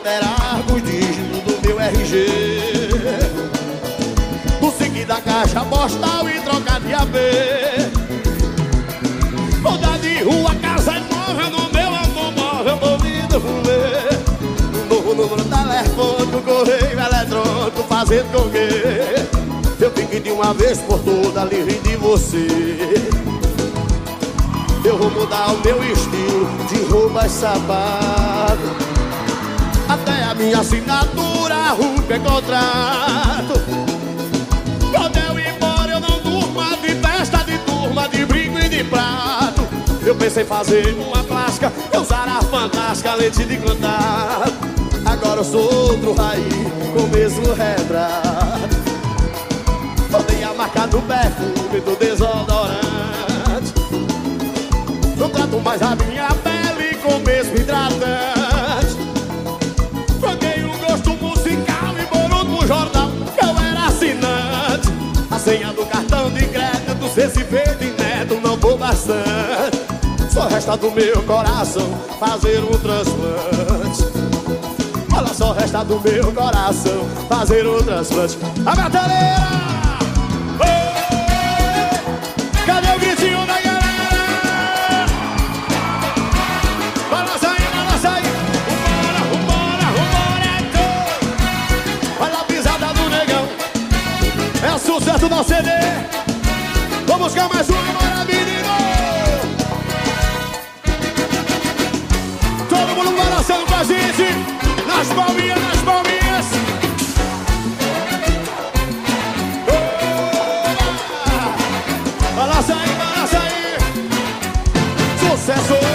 alterar os dígitos do meu RG. Consegui da caixa postal e trocar de AB. Mudar de rua, casa e morra no meu automóvel movido fulê. Novo número telefônico, correio eletrônico, fazendo com que eu fique de uma vez por toda livre de você. Eu vou mudar o meu estilo de roupa e sapato minha assinatura romper contrato. Quando eu ir embora eu não durma de festa, de turma, de brinco e de prato. Eu pensei fazer uma plástica, usar a fantástica lente de contato Agora eu sou outro raiz, com o mesmo retrato. Botei a marca do perfume, do desodorante. Não trato mais a minha senha do cartão de crédito Se esse feito e neto não for bastante Só resta do meu coração fazer um transplante. Olha, só resta do meu coração fazer um transplante. A metaleira! Do nosso CD. Vou buscar mais um agora, menino. Todo mundo balançando pra gente. Nas palminhas, nas palminhas. Balança aí, balança aí. Sucesso.